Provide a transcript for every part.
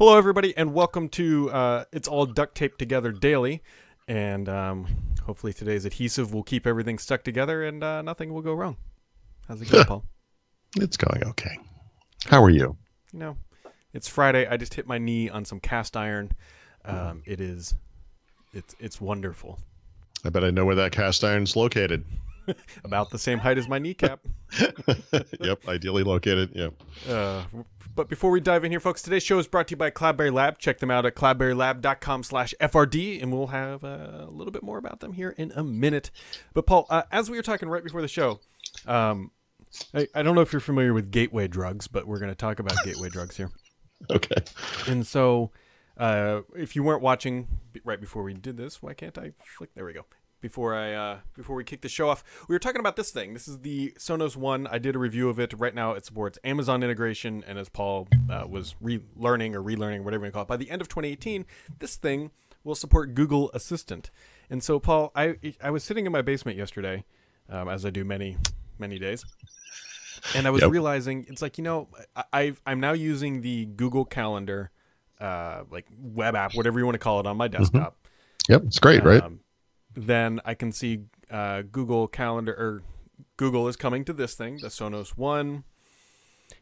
Hello, everybody, and welcome to uh, It's All Duct Taped Together Daily. And um, hopefully, today's adhesive will keep everything stuck together and uh, nothing will go wrong. How's it going, Paul? It's going okay. How are you? You know, it's Friday. I just hit my knee on some cast iron. Um, it is, it's it's wonderful. I bet I know where that cast iron's located. About the same height as my kneecap. yep, ideally located. Yep. Uh, but before we dive in here, folks, today's show is brought to you by Cloudberry Lab. Check them out at cloudberrylab.com slash FRD, and we'll have uh, a little bit more about them here in a minute. But, Paul, uh, as we were talking right before the show, um, I, I don't know if you're familiar with gateway drugs, but we're going to talk about gateway drugs here. Okay. And so, uh, if you weren't watching right before we did this, why can't I flick? There we go before I uh, before we kick the show off. We were talking about this thing. This is the Sonos One. I did a review of it. Right now, it supports Amazon integration, and as Paul uh, was relearning or relearning, whatever you call it, by the end of 2018, this thing will support Google Assistant. And so, Paul, I I was sitting in my basement yesterday, um, as I do many many days. And I was yep. realizing it's like you know I I'm now using the Google Calendar, uh, like web app, whatever you want to call it, on my mm-hmm. desktop. Mm-hmm. Yep, it's great, um, right? Then I can see uh, Google Calendar or Google is coming to this thing, the Sonos One.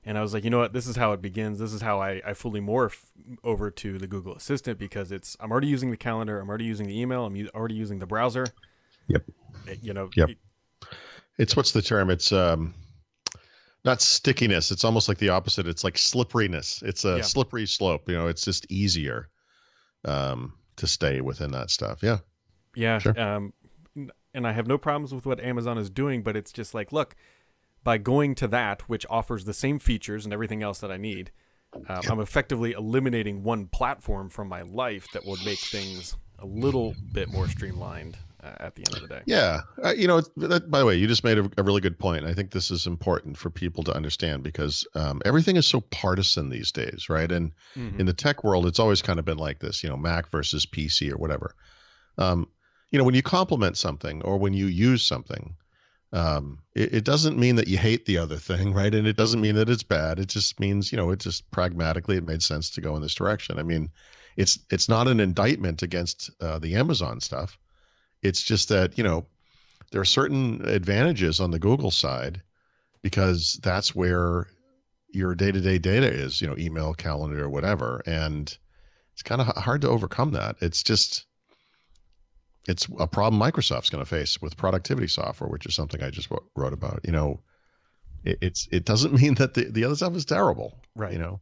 And I was like, you know what? This is how it begins. This is how I, I fully morph over to the Google Assistant because it's I'm already using the calendar. I'm already using the email. I'm u- already using the browser. Yep. It, you know. Yep. It, it's what's the term? It's um, not stickiness. It's almost like the opposite. It's like slipperiness. It's a yeah. slippery slope. You know, it's just easier um, to stay within that stuff. Yeah. Yeah. Sure. Um, and I have no problems with what Amazon is doing, but it's just like, look, by going to that, which offers the same features and everything else that I need, um, I'm effectively eliminating one platform from my life that would make things a little bit more streamlined uh, at the end of the day. Yeah, uh, you know. That, by the way, you just made a, a, really good point. I think this is important for people to understand because um, everything is so partisan these days, right? And mm-hmm. in the tech world, it's always kind of been like this. You know, Mac versus PC or whatever. Um, you know, when you compliment something or when you use something, um, it, it, doesn't mean that you hate the other thing, right? And it doesn't mean that it's bad. It just means, you know, it just pragmatically it made sense to go in this direction. I mean, it's it's not an indictment against uh, the Amazon stuff. It's just that you know there are certain advantages on the Google side because that's where your day-to-day data is, you know, email, calendar, or whatever, and it's kind of hard to overcome that. It's just it's a problem Microsoft's going to face with productivity software, which is something I just wrote about. You know, it, it's it doesn't mean that the, the other stuff is terrible, right? You know,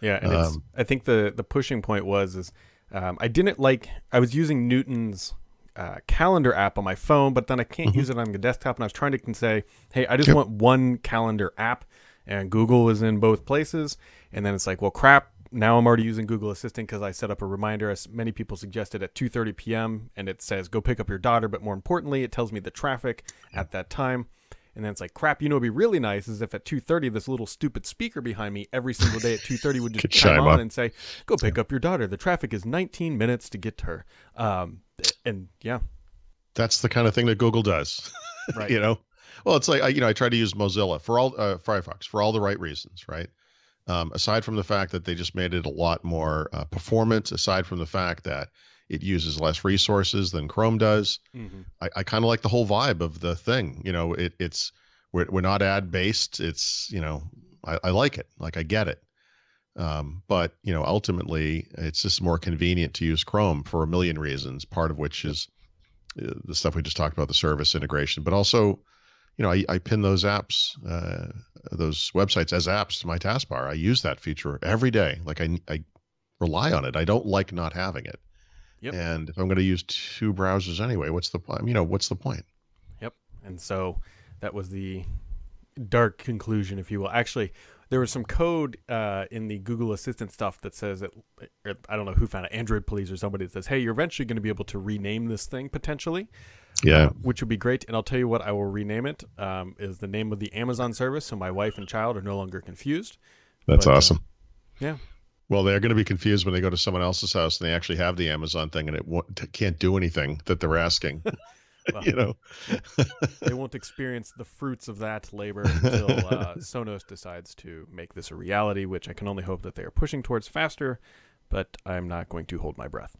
yeah. And um, I think the the pushing point was is um, I didn't like I was using Newton's uh, calendar app on my phone, but then I can't mm-hmm. use it on the desktop, and I was trying to say, hey, I just yep. want one calendar app, and Google is in both places, and then it's like, well, crap now I'm already using Google Assistant because I set up a reminder, as many people suggested, at 2:30 p.m. and it says go pick up your daughter. But more importantly, it tells me the traffic at that time. And then it's like, crap. You know, it'd be really nice is if at 2:30 this little stupid speaker behind me every single day at 2:30 would just chime on and say, "Go pick up your daughter. The traffic is 19 minutes to get to her." Um, and yeah, that's the kind of thing that Google does. Right. you know, well, it's like I, you know, I try to use Mozilla for all uh, Firefox for all the right reasons, right? Um, aside from the fact that they just made it a lot more uh, performant, aside from the fact that it uses less resources than Chrome does, mm-hmm. I, I kind of like the whole vibe of the thing. You know, it, it's we're we're not ad based. It's you know, I, I like it. Like I get it. Um, but you know, ultimately, it's just more convenient to use Chrome for a million reasons. Part of which is uh, the stuff we just talked about, the service integration, but also you know, I, I pin those apps, uh, those websites as apps to my taskbar. I use that feature every day. Like I, I rely on it. I don't like not having it. Yep. And if I'm going to use two browsers anyway, what's the point? you know what's the point? Yep. And so that was the dark conclusion, if you will. Actually, there was some code uh, in the Google Assistant stuff that says that I don't know who found it, Android Police or somebody that says, "Hey, you're eventually going to be able to rename this thing potentially." Yeah, which would be great. And I'll tell you what I will rename it um, is the name of the Amazon service, so my wife and child are no longer confused. That's but, uh, awesome. Uh, yeah. Well, they're going to be confused when they go to someone else's house and they actually have the Amazon thing and it can't do anything that they're asking. well, you know, they won't experience the fruits of that labor until uh, Sonos decides to make this a reality, which I can only hope that they are pushing towards faster. but I'm not going to hold my breath.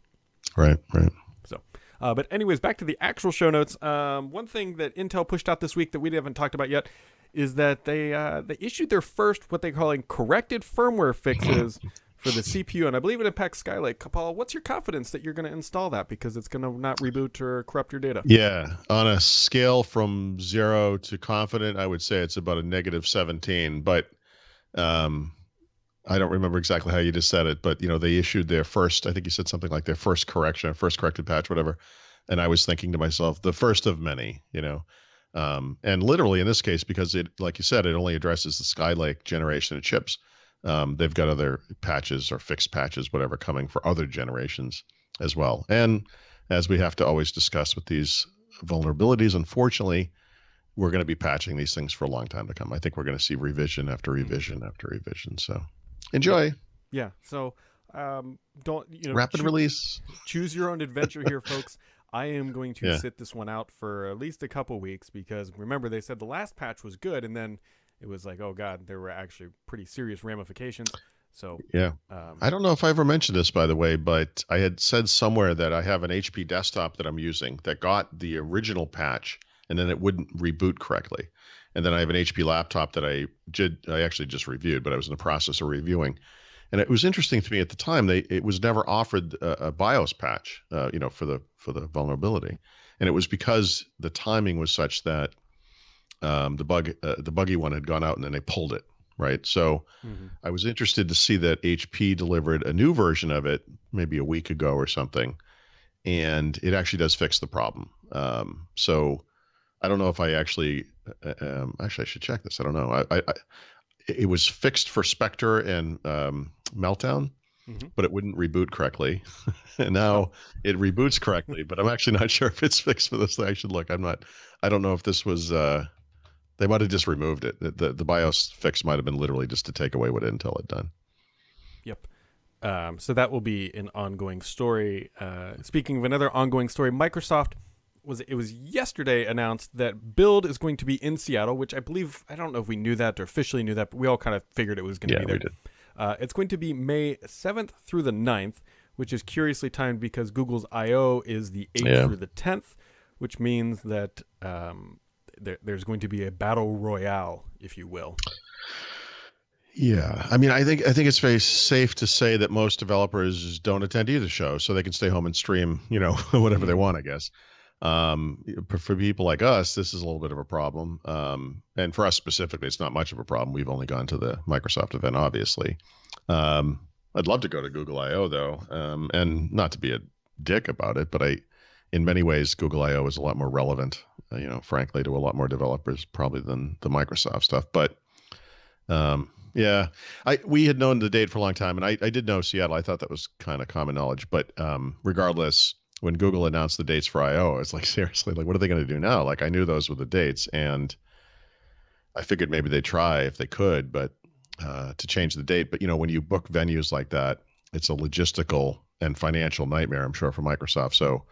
Right, right. So, uh, but anyways, back to the actual show notes. Um, one thing that Intel pushed out this week that we haven't talked about yet is that they uh, they issued their first what they're calling corrected firmware fixes for the CPU, and I believe it impacts Skylake. Kapal, what's your confidence that you're going to install that because it's going to not reboot or corrupt your data? Yeah, on a scale from zero to confident, I would say it's about a negative 17. But um, I don't remember exactly how you just said it, but you know they issued their first. I think you said something like their first correction, first corrected patch, whatever. And I was thinking to myself, the first of many, you know. Um, and literally in this case, because it, like you said, it only addresses the Skylake generation of chips um, they've got other patches or fixed patches, whatever, coming for other generations as well. And as we have to always discuss with these vulnerabilities, unfortunately, we're going to be patching these things for a long time to come. I think we're going to see revision after mm-hmm. revision after revision. So enjoy. Yeah. So um, don't you know rapid release. Choose your own adventure here, folks. I am going to yeah. sit this one out for at least a couple weeks because remember they said the last patch was good and then it was like, oh god, there were actually pretty serious ramifications. So yeah, um, I don't know if I ever mentioned this by the way, but I had said somewhere that I have an HP desktop that I'm using that got the original patch, and then it wouldn't reboot correctly. And then I have an HP laptop that I did I actually just reviewed, but I was in the process of reviewing. And it was interesting to me at the time. They it was never offered a, a BIOS patch, uh, you know, for the for the vulnerability, and it was because the timing was such that um, the bug uh, the buggy one had gone out and then they pulled it right so mm-hmm. i was interested to see that hp delivered a new version of it maybe a week ago or something and it actually does fix the problem um, so i don't know if i actually um, actually i should check this i don't know I, I, I it was fixed for spectre and um, meltdown mm-hmm. but it wouldn't reboot correctly and now it reboots correctly but i'm actually not sure if it's fixed for this Thing. i should look i'm not i don't know if this was uh, they might have just removed it. The, the, the BIOS fix might have been literally just to take away what Intel had done. Yep. Um, so that will be an ongoing story. Uh, speaking of another ongoing story, Microsoft was it was yesterday announced that Build is going to be in Seattle, which I believe I don't know if we knew that or officially knew that, but we all kind of figured it was going to yeah, be there. We did. Uh, it's going to be May 7th through the 9th, which is curiously timed because Google's I/O is the 8th yeah. through the 10th, which means that um, there, there's going to be a battle royale, if you will. Yeah, I mean, I think I think it's very safe to say that most developers don't attend either show, so they can stay home and stream, you know, whatever they mm-hmm. want. I guess. Um, for people like us, this is a little bit of a problem, um, and for us specifically, it's not much of a problem. We've only gone to the Microsoft event, obviously. Um, I'd love to go to Google I/O though, um, and not to be a dick about it, but I in many ways, Google I/O is a lot more relevant, uh, you know, frankly, to a lot more developers probably than the Microsoft stuff. But um, yeah, I we had known the date for a long time, and I, I did know Seattle. I thought that was kind of common knowledge. But um, regardless, when Google announced the dates for I/O, I was like, seriously, like, what are they going to do now? Like, I knew those were the dates, and I figured maybe they'd try if they could, but uh, to change the date. But you know, when you book venues like that, it's a logistical and financial nightmare, I'm sure, for Microsoft. So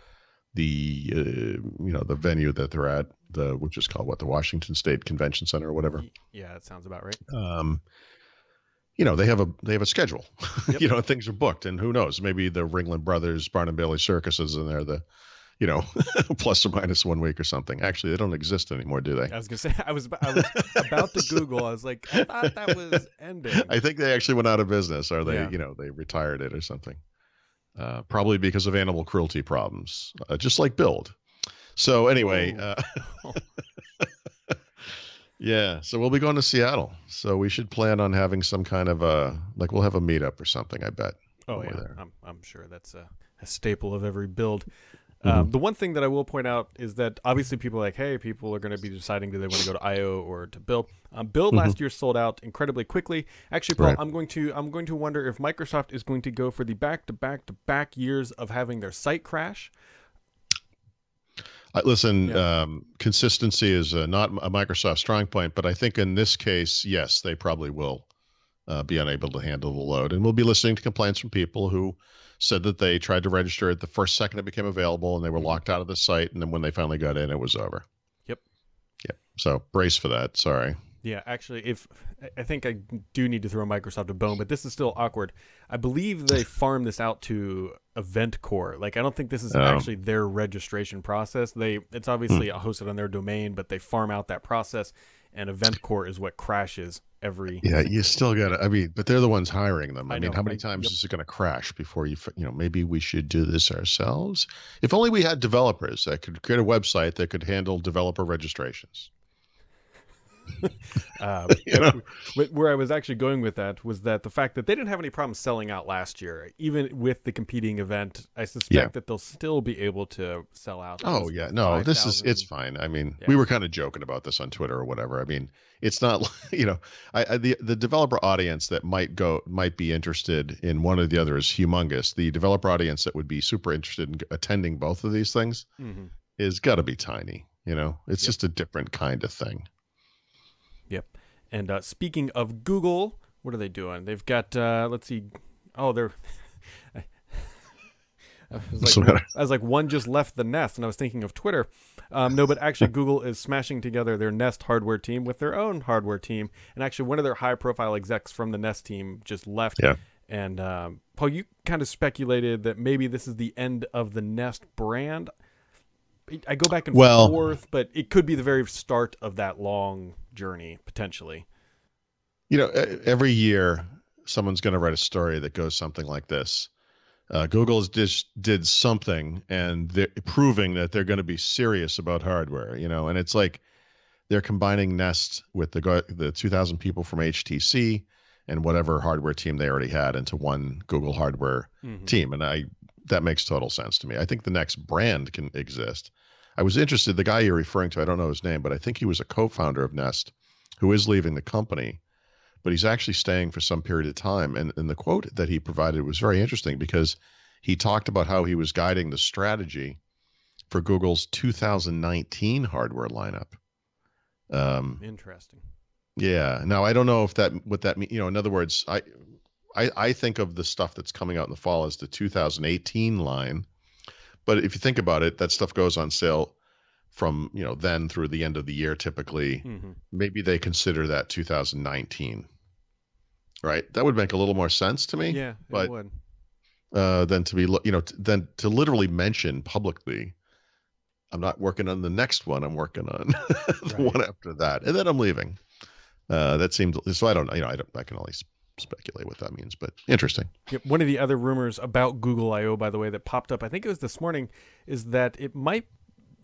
the uh, you know the venue that they're at, the which is called what the Washington State Convention Center or whatever. Yeah, that sounds about right. Um, you know they have a they have a schedule. Yep. you know things are booked, and who knows? Maybe the Ringling Brothers Barnum Bailey circuses and they're The you know, plus or minus one week or something. Actually, they don't exist anymore, do they? I was gonna say I was I was about to Google. I was like, I thought that was ending. I think they actually went out of business, or they, yeah. you know, they retired it or something uh, probably because of animal cruelty problems, uh, just like Build. So anyway, uh, yeah. So we'll be going to Seattle. So we should plan on having some kind of a like we'll have a meetup or something. I bet. Oh yeah, I'm I'm sure that's a, a staple of every build. Mm-hmm. Um, the one thing that I will point out is that obviously people are like, hey, people are going to be deciding do they want to go to IO or to Build. Um, Build mm-hmm. last year sold out incredibly quickly. Actually, Paul, right. I'm going to I'm going to wonder if Microsoft is going to go for the back to back to back years of having their site crash. Listen, yeah. um, consistency is uh, not a Microsoft strong point, but I think in this case, yes, they probably will uh, be unable to handle the load, and we'll be listening to complaints from people who said that they tried to register it the first second it became available and they were mm-hmm. locked out of the site. And then when they finally got in, it was over. Yep. Yep. So brace for that. Sorry. Yeah, actually, if I think I do need to throw Microsoft a bone, but this is still awkward. I believe they farm this out to Event Core. Like, I don't think this is oh. actually their registration process. They it's obviously mm. hosted on their domain, but they farm out that process, and Event Core is what crashes every. Yeah, you still got to. I mean, but they're the ones hiring them. I, I mean, how many I, times yep. is it going to crash before you? You know, maybe we should do this ourselves. If only we had developers that could create a website that could handle developer registrations. um, you know? Where I was actually going with that was that the fact that they didn't have any problems selling out last year, even with the competing event, I suspect yeah. that they'll still be able to sell out. Oh yeah, no, 5, this 000. is it's fine. I mean, yeah. we were kind of joking about this on Twitter or whatever. I mean, it's not you know, I, I, the the developer audience that might go might be interested in one or the other is humongous. The developer audience that would be super interested in attending both of these things mm-hmm. is got to be tiny. You know, it's yep. just a different kind of thing. And uh, speaking of Google, what are they doing? They've got uh, let's see. Oh, they're. I was, like, I was like, one just left the Nest, and I was thinking of Twitter. Um, no, but actually, Google is smashing together their Nest hardware team with their own hardware team. And actually, one of their high-profile execs from the Nest team just left. Yeah. And um, Paul, you kind of speculated that maybe this is the end of the Nest brand. I go back and well, forth, but it could be the very start of that long journey potentially. You know, every year someone's going to write a story that goes something like this. Uh, Google just did something and they're proving that they're going to be serious about hardware, you know, and it's like they're combining Nest with the the 2,000 people from HTC and whatever hardware team they already had into one Google hardware mm-hmm. team, and I that makes total sense to me. I think the Nest brand can exist. I was interested. The guy you're referring to, I don't know his name, but I think he was a co-founder of Nest, who is leaving the company, but he's actually staying for some period of time. And, and the quote that he provided was very interesting because he talked about how he was guiding the strategy for Google's 2019 hardware lineup. Um, Interesting. Yeah. Now I don't know if that what that means. You know, in other words, I, I I think of the stuff that's coming out in the fall as the 2018 line but if you think about it, that stuff goes on sale from you know then through the end of the year typically. Mm-hmm. Maybe they consider that 2019, right? That would make a little more sense to me. Yeah, but would. Uh, than to be you know then to literally mention publicly. I'm not working on the next one. I'm working on the right. one after that, and then I'm leaving. Uh, that seemed so. I don't know. You know, I, don't, I can only speculate what that means, but interesting. Yep. One of the other rumors about Google I/O, by the way, that popped up, I think it was this morning, is that it might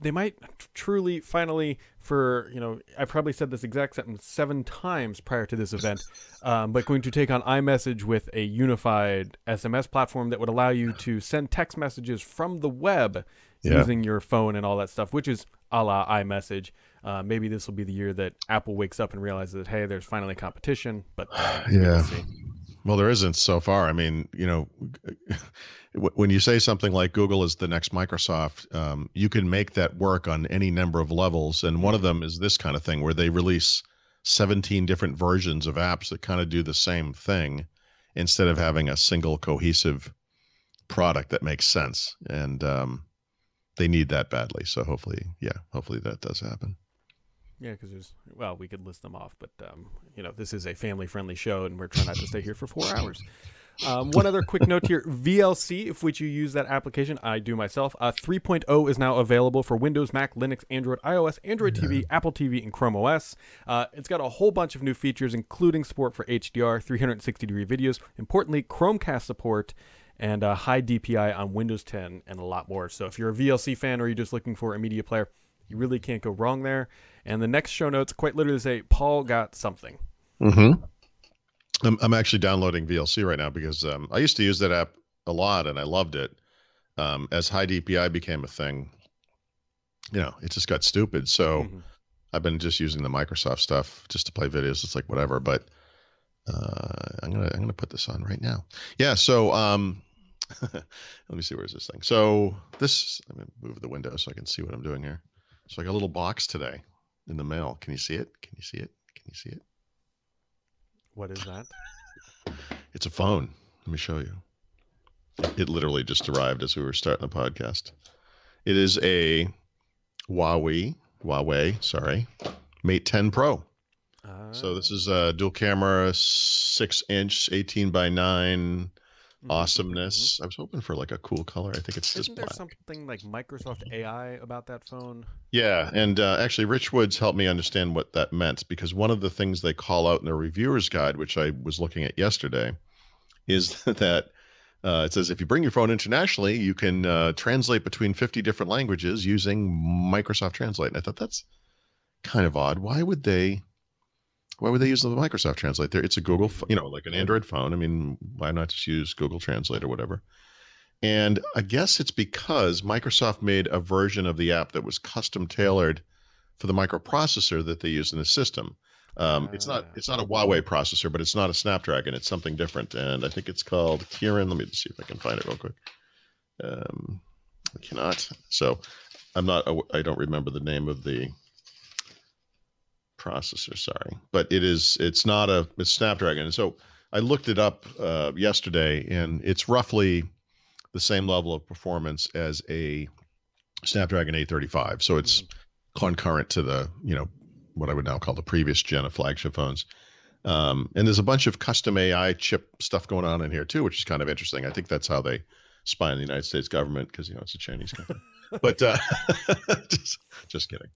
they might truly finally for you know i probably said this exact sentence seven times prior to this event um, but going to take on imessage with a unified sms platform that would allow you to send text messages from the web yeah. using your phone and all that stuff which is a la imessage uh, maybe this will be the year that Apple wakes up and realizes that hey, there's finally competition. But uh, yeah, well, there isn't so far. I mean, you know, when you say something like Google is the next Microsoft, um, you can make that work on any number of levels, and one of them is this kind of thing where they release 17 different versions of apps that kind of do the same thing instead of having a single cohesive product that makes sense. And um, they need that badly. So hopefully yeah hopefully that does happen yeah, because there's well, we could list them off, but um, you know, this is a family-friendly show, and we're trying not to stay here for four hours. Um, one other quick note here: VLC, if which you use that application, I do myself. Uh, 3.0 is now available for Windows, Mac, Linux, Android, iOS, Android yeah. TV, Apple TV, and Chrome OS. Uh, it's got a whole bunch of new features, including support for HDR, 360 degree videos, importantly, Chromecast support, and uh, high DPI on Windows 10, and a lot more. So, if you're a VLC fan or you're just looking for a media player, you really can't go wrong there. And the next show notes quite literally say, Paul got something. Mm-hmm. I'm, I'm actually downloading VLC right now because um, I used to use that app a lot and I loved it. Um, as high DPI became a thing, you know, it just got stupid. So mm-hmm. I've been just using the Microsoft stuff just to play videos. It's like whatever, but uh, I'm gonna I'm gonna put this on right now. Yeah. So um, let me see where's this thing. So this I'm gonna move the window so I can see what I'm doing here. So I got a little box today in the mail. Can you see it? Can you see it? Can you see it? What is that? it's a phone. Let me show you. It literally just arrived as we were starting the podcast. It is a Huawei, Huawei, sorry, Mate 10 Pro. Ah. So this is a dual camera, six inch, eighteen by 9 Mhm, awesomeness. I was hoping for like a cool color. I think it's. Isn't there black. something like Microsoft AI about that phone? Yeah, and uh, actually, Rich Woods helped me understand what that meant because one of the things they call out in their reviewer's guide, which I was looking at yesterday, is that uh, it says if you bring your phone internationally, you can uh, translate between 50 different languages using Microsoft Translate. And I thought that's kind of odd. Why would they? Why would they use the Microsoft Translate? There, it's a Google, you know, like an Android phone. I mean, why not just use Google Translate or whatever? And I guess it's because Microsoft made a version of the app that was custom tailored for the microprocessor that they use in the system. Um, it's not Ah. it's not a Huawei processor, but it's not a Snapdragon. It's something different, and I think it's called Kirin. Let me just see if I can find it real quick. Um, I cannot. So I'm not. I don't remember the name of the processor. Sorry, but it is. It's not a. It's Snapdragon. And so I looked it up uh, yesterday, and it's roughly the same level of performance as a Snapdragon 835. So it's concurrent to the, you know, what I would now call the previous gen of flagship phones. Um, and there's a bunch of custom AI chip stuff going on in here too, which is kind of interesting. I think that's how they spy on the United States government because you know it's a Chinese company. but uh, just, just kidding.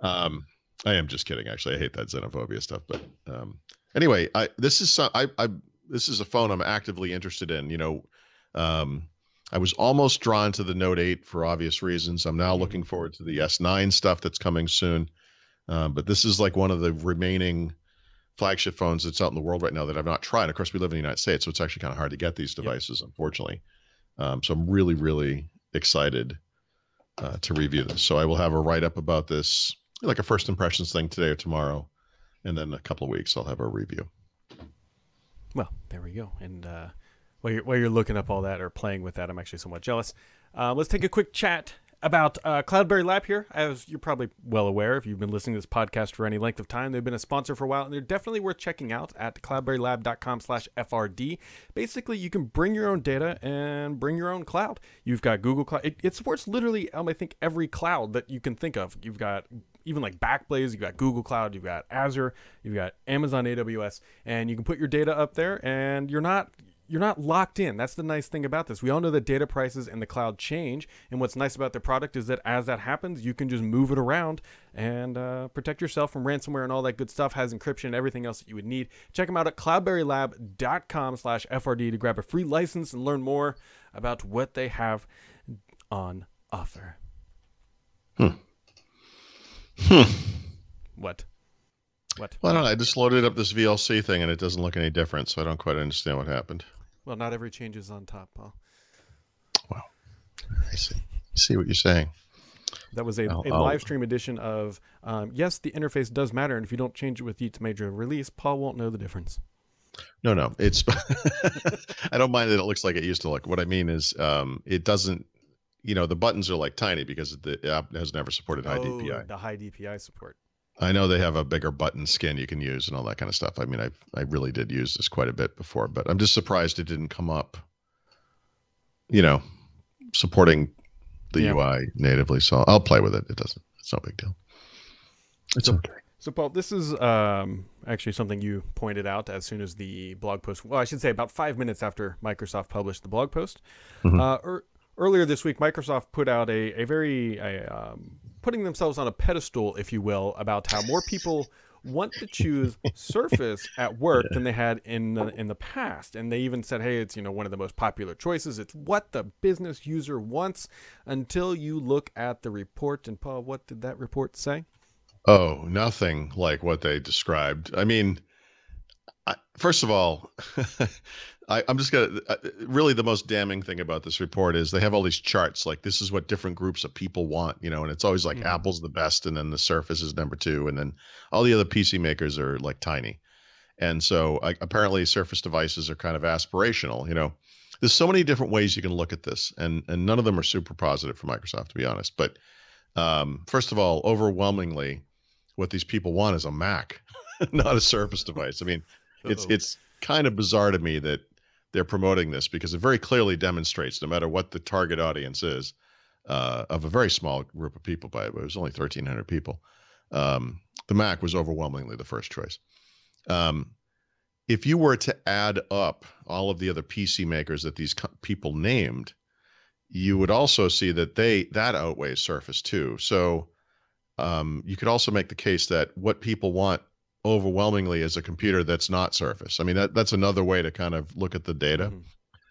Um, I am just kidding. Actually, I hate that xenophobia stuff. But um, anyway, I this is so- I, I this is a phone I'm actively interested in. You know, um, I was almost drawn to the Note 8 for obvious reasons. I'm now looking forward to the S9 stuff that's coming soon. Um, but this is like one of the remaining flagship phones that's out in the world right now that I've not tried. Of course, we live in the United States, so it's actually kind of hard to get these Yep. devices, unfortunately. Um, so I'm really, really excited uh, to review this. So I will have a write up about this, like a first impressions thing today or tomorrow, and then a couple of weeks I'll have a review. Well, there we go. And uh, while you're while you're looking up all that or playing with that, I'm actually somewhat jealous. Uh, let's take a quick chat about uh, Cloudberry Lab here. As you're probably well aware, if you've been listening to this podcast for any length of time, they've been a sponsor for a while, and they're definitely worth checking out at cloudberrylab.com/frd. Basically, you can bring your own data and bring your own cloud. You've got Google Cloud. It, it supports literally, um, I think, every cloud that you can think of. You've got even like Backblaze, you've got Google Cloud, you've got Azure, you've got Amazon AWS, and you can put your data up there, and you're not you're not locked in. That's the nice thing about this. We all know that data prices in the cloud change, and what's nice about their product is that as that happens, you can just move it around and uh, protect yourself from ransomware and all that good stuff. Has encryption and everything else that you would need. Check them out at cloudberrylab.com/frd to grab a free license and learn more about what they have on offer. Hmm. What? What? Well, I don't know. I just loaded up this VLC thing and it doesn't look any different, so I don't quite understand what happened. Well, not every change is on top, Paul. Wow. I see. I see what you're saying. That was a, a live stream edition of um, yes, the interface does matter, and if you don't change it with each major release, Paul won't know the difference. No, no, it's. I don't mind that it looks like it used to look. What I mean is, um, it doesn't. You know, the buttons are like tiny because the app has never supported high DPI. Oh, the high DPI support. I know they have a bigger button skin you can use and all that kind of stuff. I mean, I I really did use this quite a bit before, but I'm just surprised it didn't come up. You know, supporting the Yeah. UI natively. So I'll play with it. It doesn't. It's no big deal. It's okay. So, Paul, this is um, actually something you pointed out as soon as the blog post. Well, I should say about five minutes after Microsoft published the blog post. Mhm. Uh, er, earlier this week, Microsoft put out a, a very a, um, putting themselves on a pedestal, if you will, about how more people want to choose Surface at work than they had in the, in the past. And they even said, "Hey, it's you know one of the most popular choices. It's what the business user wants." Until you look at the report, and Paul, what did that report say? Oh, nothing like what they described. I mean, I, first of all, I, I'm just gonna. Uh, really, the most damning thing about this report is they have all these charts. Like this is what different groups of people want, you know, and it's always like Mhm. Apple's the best, and then the Surface is number two, and then all the other PC makers are like tiny. And so I, apparently, Surface devices are kind of aspirational. You know, there's so many different ways you can look at this, and and none of them are super positive for Microsoft, to be honest. But um, first of all, overwhelmingly, what these people want is a Mac, not a Surface device. I mean, it's Uh-oh. it's kind of bizarre to me that they're promoting this because it very clearly demonstrates, no matter what the target audience is, uh, of a very small group of people. By it was only 1,300 people. Um, the Mac was overwhelmingly the first choice. Um, if you were to add up all of the other PC makers that these people named, you would also see that they that outweighs Surface too. So um, you could also make the case that what people want overwhelmingly is a computer that's not Surface. I mean, that that's another way to kind of look at the data. Mm-hmm.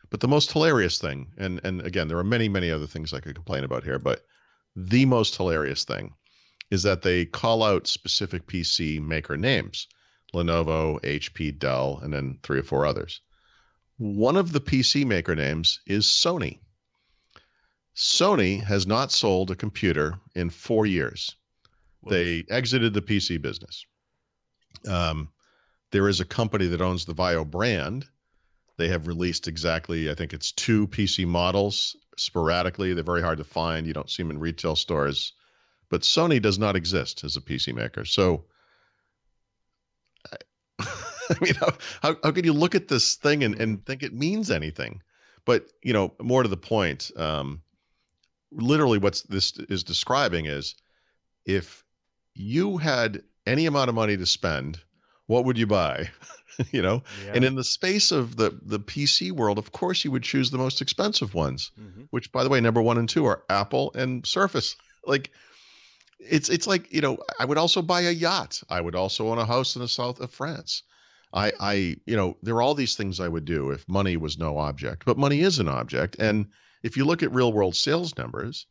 But the most hilarious thing, and and again, there are many many other things I could complain about here, but the most hilarious thing is that they call out specific PC maker names. Lenovo, HP, Dell, and then three or four others. One of the PC maker names is Sony. Sony has not sold a computer in four years. They exited the PC business. Um, there is a company that owns the VAIO brand. They have released exactly, I think it's two PC models sporadically. They're very hard to find. You don't see them in retail stores. But Sony does not exist as a PC maker. So, I mean, how, how, how can you look at this thing and, and think it means anything? But, you know, more to the point, um, literally what this is describing is if you had any amount of money to spend, what would you buy? you know, yeah. and in the space of the the PC world, of course, you would choose the most expensive ones. Mm-hmm. Which, by the way, number one and two are Apple and Surface. Like, it's it's like you know, I would also buy a yacht. I would also own a house in the south of France. I I you know, there are all these things I would do if money was no object, but money is an object, and if you look at real world sales numbers,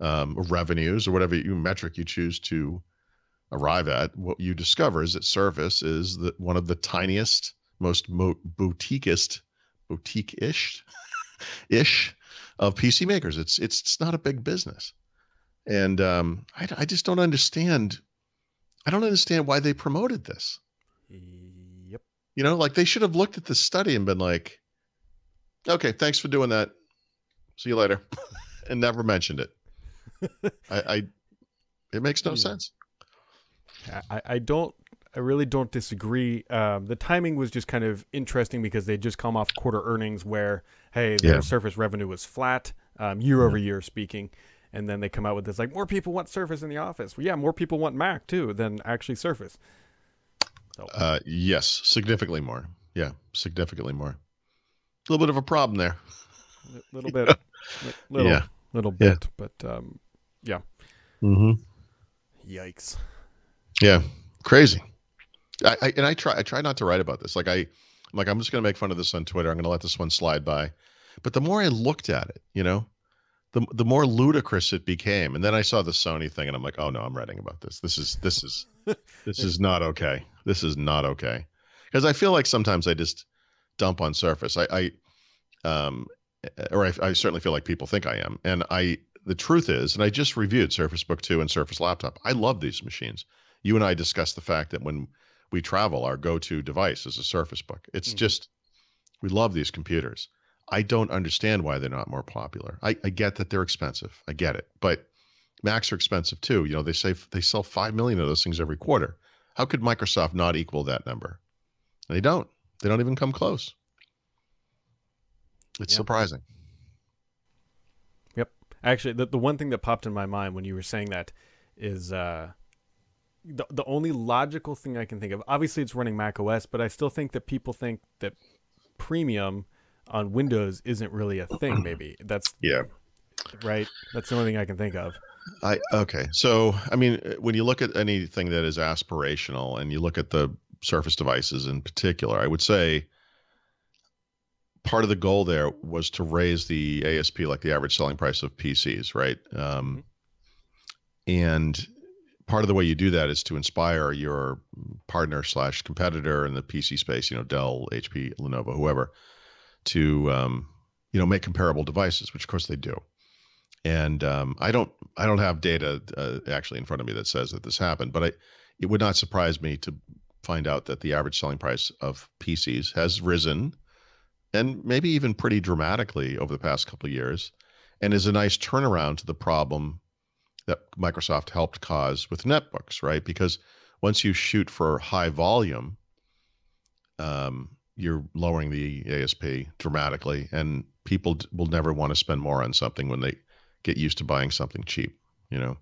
um, revenues, or whatever you, metric you choose to arrive at, what you discover is that Surface is the, one of the tiniest, most mo- boutique-ist, boutique-ish, ish of PC makers. It's it's it's not a big business, and um, I, I just don't understand. I don't understand why they promoted this. Yep. You know, like they should have looked at the study and been like, "Okay, thanks for doing that. See you later," and never mentioned it. I, I, it makes no yeah. sense. I, I don't I really don't disagree. Um, the timing was just kind of interesting because they just come off quarter earnings where, hey, their yeah. Surface revenue was flat um, year over year speaking. And then they come out with this like, more people want Surface in the office. Well, yeah, more people want Mac too than actually Surface. So. Uh, yes, significantly more. Yeah, significantly more. A little bit of a problem there. A little bit. little, yeah. Little bit. Yeah. But um, yeah. Mm-hmm. Yikes. Yeah, crazy. I, I, and I try I try not to write about this. Like I, I'm like I'm just gonna make fun of this on Twitter. I'm gonna let this one slide by. But the more I looked at it, you know, the the more ludicrous it became. And then I saw the Sony thing, and I'm like, oh no, I'm writing about this. This is this is this is not okay. This is not okay. Because I feel like sometimes I just dump on Surface. I, I um, or I, I certainly feel like people think I am, and I the truth is, and I just reviewed Surface Book 2 and Surface Laptop. I love these machines. You and I discussed the fact that when we travel, our go to device is a Surface Book. It's mm-hmm. just, we love these computers. I don't understand why they're not more popular. I, I get that they're expensive. I get it. But Macs are expensive too. You know, they say they sell 5 million of those things every quarter. How could Microsoft not equal that number? They don't. They don't even come close. It's yep. surprising. Yep. Actually, the, the one thing that popped in my mind when you were saying that is uh, the, the only logical thing I can think of. Obviously, it's running Mac OS, but I still think that people think that premium on Windows isn't really a thing. Maybe that's yeah, right. That's the only thing I can think of. I okay. So I mean, when you look at anything that is aspirational, and you look at the Surface devices in particular, I would say part of the goal there was to raise the ASP, like the average selling price of PCs, right? Um, and part of the way you do that is to inspire your partner slash competitor in the PC space, you know, Dell, HP, Lenovo, whoever, to um, you know make comparable devices, which of course they do. And um, I don't I don't have data uh, actually in front of me that says that this happened, but I it would not surprise me to find out that the average selling price of PCs has risen and maybe even pretty dramatically over the past couple of years, and is a nice turnaround to the problem that Microsoft helped cause with netbooks, right? Because once you shoot for high volume, um, you're lowering the ASP dramatically, and people will never want to spend more on something when they get used to buying something cheap. You know,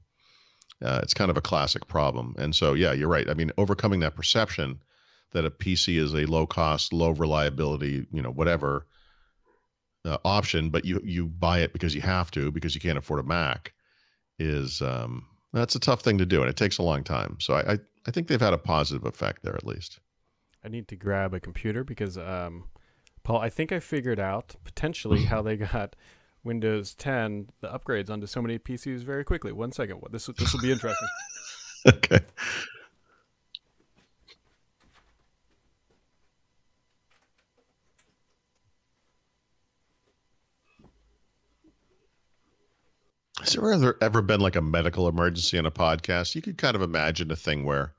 uh, it's kind of a classic problem. And so, yeah, you're right. I mean, overcoming that perception that a PC is a low cost, low reliability, you know, whatever uh, option, but you you buy it because you have to because you can't afford a Mac is um, that's a tough thing to do, and it takes a long time. So I, I, I think they've had a positive effect there at least. I need to grab a computer because um, Paul, I think I figured out potentially how they got Windows 10 the upgrades onto so many PCs very quickly. One second, this this will be interesting. okay. Has there ever, ever been like a medical emergency on a podcast? You could kind of imagine a thing where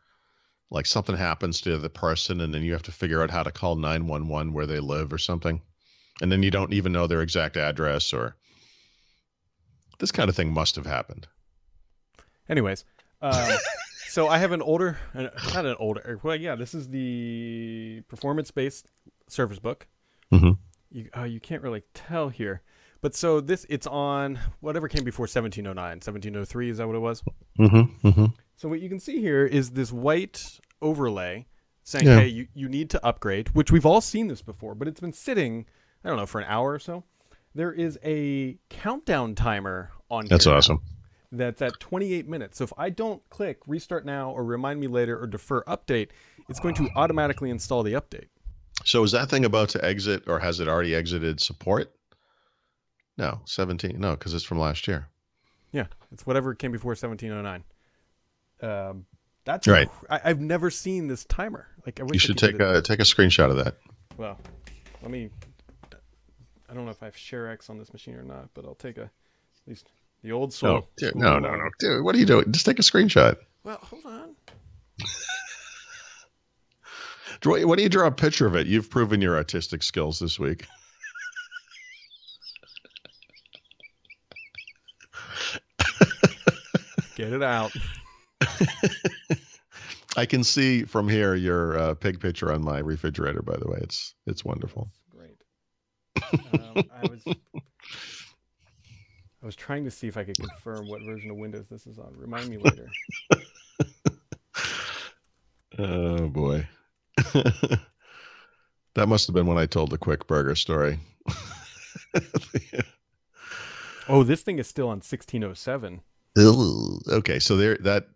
like something happens to the person and then you have to figure out how to call 911 where they live or something. And then you don't even know their exact address or this kind of thing must have happened. Anyways, um, so I have an older, not an older, well, yeah, this is the performance based Surface Book. Mm-hmm. You, uh, you can't really tell here. But so this, it's on whatever came before 1709, 1703. Is that what it was? Mm-hmm, mm-hmm. So what you can see here is this white overlay saying, yeah. "Hey, you, you need to upgrade," which we've all seen this before, but it's been sitting, I don't know, for an hour or so. There is a countdown timer on. That's awesome. That's at 28 minutes. So if I don't click restart now or remind me later or defer update, it's going to automatically install the update. So is that thing about to exit or has it already exited support? No, 17. No, because it's from last year. Yeah, it's whatever came before 1709. Um, that's right. I, have never seen this timer. Like I you should take a take a screenshot of that. Well, let me. I don't know if I have ShareX on this machine or not, but I'll take a at least the old soul. Oh, dude, no, no, no, dude. What are you doing? Just take a screenshot. Well, hold on. Why do you draw a picture of it? You've proven your artistic skills this week. Get it out. I can see from here your uh, pig picture on my refrigerator. By the way, it's it's wonderful. Great. Um, I was I was trying to see if I could confirm what version of Windows this is on. Remind me later. oh boy, that must have been when I told the quick burger story. oh, this thing is still on 1607. Okay, so there that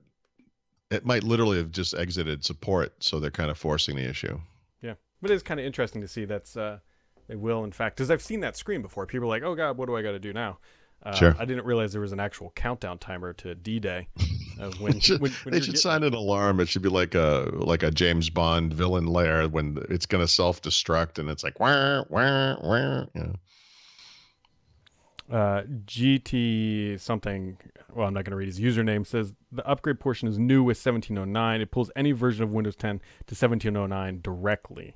it might literally have just exited support, so they're kind of forcing the issue. Yeah, but it's kind of interesting to see that's uh, they will in fact because I've seen that screen before. People are like, "Oh God, what do I got to do now?" Uh, sure. I didn't realize there was an actual countdown timer to D-Day. when, should, when, when they should sign an alarm. It should be like a like a James Bond villain lair when it's going to self destruct and it's like wah wah wah. Yeah uh, GT something. Well, I'm not going to read his username. Says the upgrade portion is new with 1709. It pulls any version of Windows 10 to 1709 directly.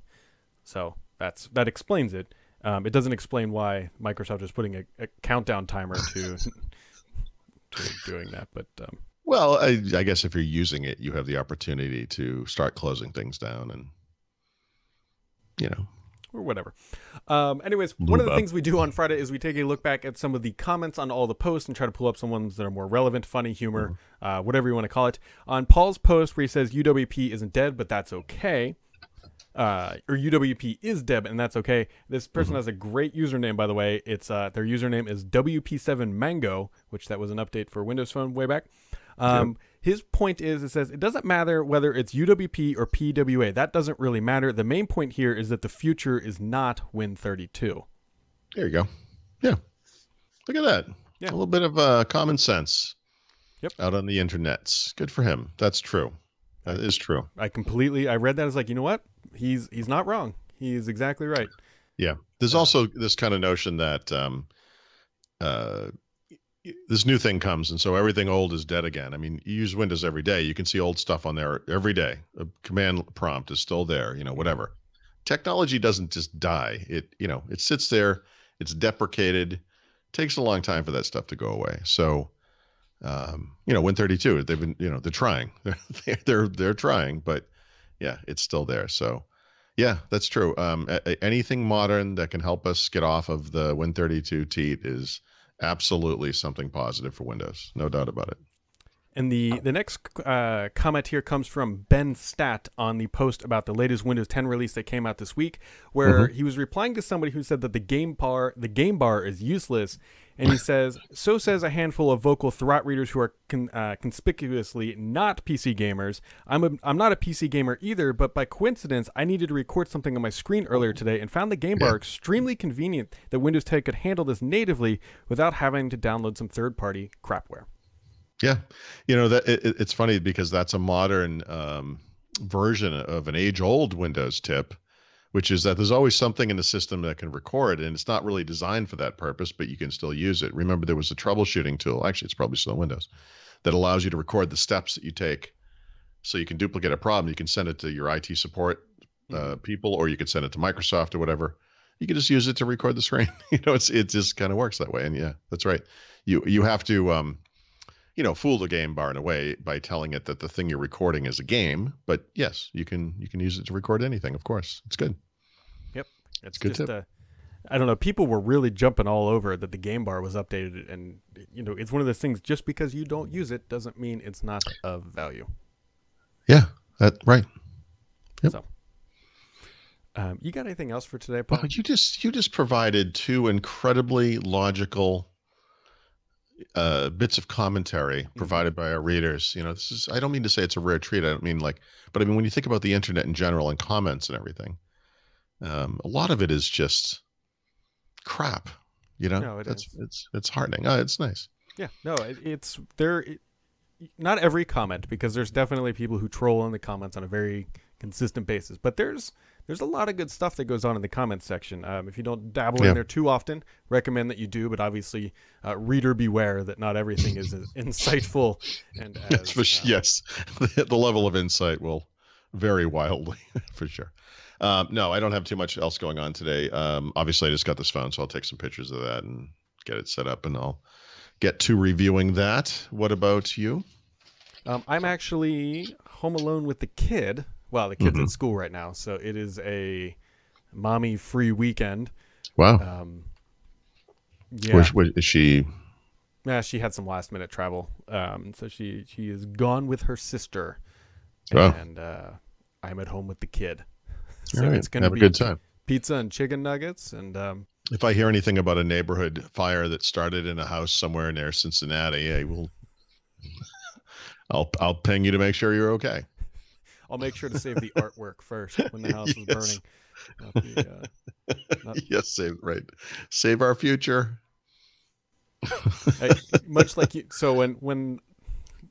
So that's that explains it. Um, it doesn't explain why Microsoft is putting a, a countdown timer to to doing that, but. Um, well, I, I guess if you're using it, you have the opportunity to start closing things down and you know or whatever. Um, anyways, one of the things we do on Friday is we take a look back at some of the comments on all the posts and try to pull up some ones that are more relevant, funny, humor, mm-hmm. uh, whatever you want to call it. On Paul's post where he says UWP isn't dead, but that's okay. Uh, or UWP is dead, and that's okay. This person mm-hmm. has a great username, by the way. It's uh, their username is WP7 Mango, which that was an update for Windows Phone way back. Um, yep his point is it says it doesn't matter whether it's UWP or PWA. That doesn't really matter. The main point here is that the future is not Win32. There you go. Yeah. Look at that. Yeah. A little bit of uh, common sense. Yep. Out on the internets. Good for him. That's true. That is true. I completely I read that as like, you know what? He's he's not wrong. He's exactly right. Yeah. There's uh, also this kind of notion that um uh this new thing comes, and so everything old is dead again. I mean, you use Windows every day. You can see old stuff on there every day. A command prompt is still there. You know, whatever. Technology doesn't just die. It you know it sits there. It's deprecated. Takes a long time for that stuff to go away. So, um, you know, Win32, they've been you know they're trying. They're they're they're trying, but yeah, it's still there. So. Yeah, that's true. Um, a- anything modern that can help us get off of the Win32 teat is absolutely something positive for Windows. No doubt about it. And the, the next uh, comment here comes from Ben Stat on the post about the latest Windows 10 release that came out this week, where mm-hmm. he was replying to somebody who said that the game bar the game bar is useless, and he says so says a handful of vocal Thurrott readers who are con, uh, conspicuously not PC gamers. I'm a, I'm not a PC gamer either, but by coincidence, I needed to record something on my screen earlier today and found the game bar extremely convenient that Windows 10 could handle this natively without having to download some third party crapware. Yeah, you know that it, it's funny because that's a modern um, version of an age-old Windows tip, which is that there's always something in the system that can record, and it's not really designed for that purpose, but you can still use it. Remember, there was a troubleshooting tool. Actually, it's probably still in Windows that allows you to record the steps that you take, so you can duplicate a problem. You can send it to your IT support uh, mm-hmm. people, or you can send it to Microsoft or whatever. You can just use it to record the screen. you know, it's it just kind of works that way. And yeah, that's right. You you have to um, you know, fool the game bar in a way by telling it that the thing you're recording is a game. But yes, you can you can use it to record anything. Of course, it's good. Yep, it's, good. Just, uh, I don't know. People were really jumping all over that the game bar was updated, and you know, it's one of those things. Just because you don't use it doesn't mean it's not of value. Yeah, that right. Yep. So, um, you got anything else for today, Paul? Well, you just you just provided two incredibly logical uh, bits of commentary mm-hmm. provided by our readers. You know, this is, I don't mean to say it's a rare treat. I don't mean like, but I mean, when you think about the internet in general and comments and everything, um, a lot of it is just crap. You know, no, it That's, is. it's, it's heartening. Oh, it's nice. Yeah, no, it, it's there. It, not every comment because there's definitely people who troll in the comments on a very consistent basis, but there's, there's a lot of good stuff that goes on in the comments section. Um, if you don't dabble yeah. in there too often, recommend that you do. But obviously, uh, reader beware that not everything is as insightful and as, uh, yes, the, the, level of insight will vary wildly for sure. Um, no, I don't have too much else going on today. Um, obviously, I just got this phone, so I'll take some pictures of that and get it set up, and I'll get to reviewing that. What about you? Um, I'm actually home alone with the kid well, the kid's mm-hmm. at school right now, so it is a mommy free weekend. Wow. Um, yeah. Where, where, is she? Yeah, she had some last minute travel. Um, so she she is gone with her sister, wow. and uh, I'm at home with the kid. So right. it's gonna have be a good time. Pizza and chicken nuggets, and um, if I hear anything about a neighborhood fire that started in a house somewhere near Cincinnati, I will. I'll I'll ping you to make sure you're okay. I'll make sure to save the artwork first when the house is burning. Not the, uh, not... yes, save right. Save our future. I, much like you. So when when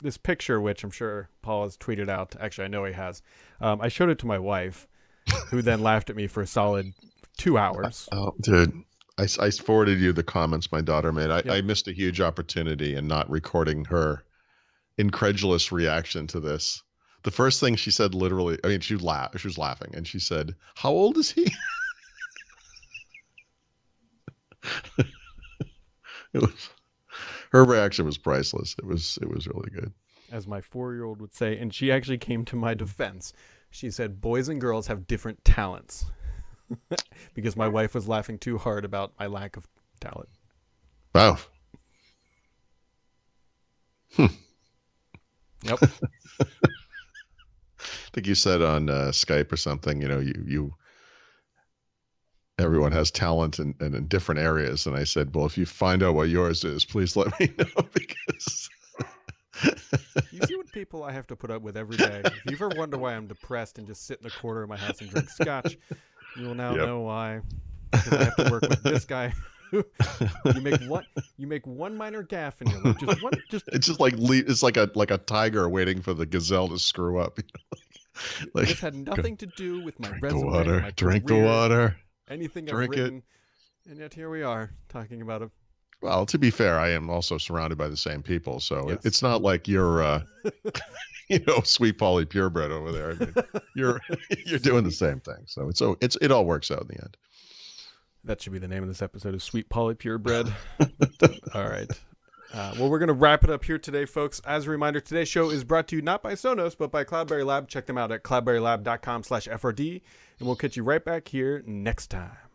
this picture, which I'm sure Paul has tweeted out, actually I know he has. Um, I showed it to my wife, who then laughed at me for a solid two hours. Oh, dude. I, I forwarded you the comments my daughter made. I. I missed a huge opportunity in not recording her incredulous reaction to this the first thing she said literally i mean she laughed she was laughing and she said how old is he? It was her reaction was priceless. It was it was really good. As my four-year-old would say and she actually came to my defense. She said boys and girls have different talents. Because my wife was laughing too hard about my lack of talent. Wow. Hmm. Yep. I think you said on uh, Skype or something, you know, you, you, everyone has talent in, in, in, different areas. And I said, well, if you find out what yours is, please let me know because. you see what people I have to put up with every day. If you ever wonder why I'm depressed and just sit in the corner of my house and drink scotch, you will now yep. know why. Because I have to work with this guy you make one you make one minor gaffe in your life just one just it's just like it's like a like a tiger waiting for the gazelle to screw up like, this had nothing to do with my drink resume. The water. My drink career, the water. Anything drink I've written, it. And yet here we are talking about it. Well, to be fair, I am also surrounded by the same people, so yes. it's not like you're, uh, you know, sweet Polly purebred over there. I mean, you're you're doing the same thing, so it's so it's it all works out in the end. That should be the name of this episode: of Sweet Polly Purebred. all right. Uh, well, we're going to wrap it up here today, folks. As a reminder, today's show is brought to you not by Sonos, but by Cloudberry Lab. Check them out at cloudberrylab.com slash FRD, and we'll catch you right back here next time.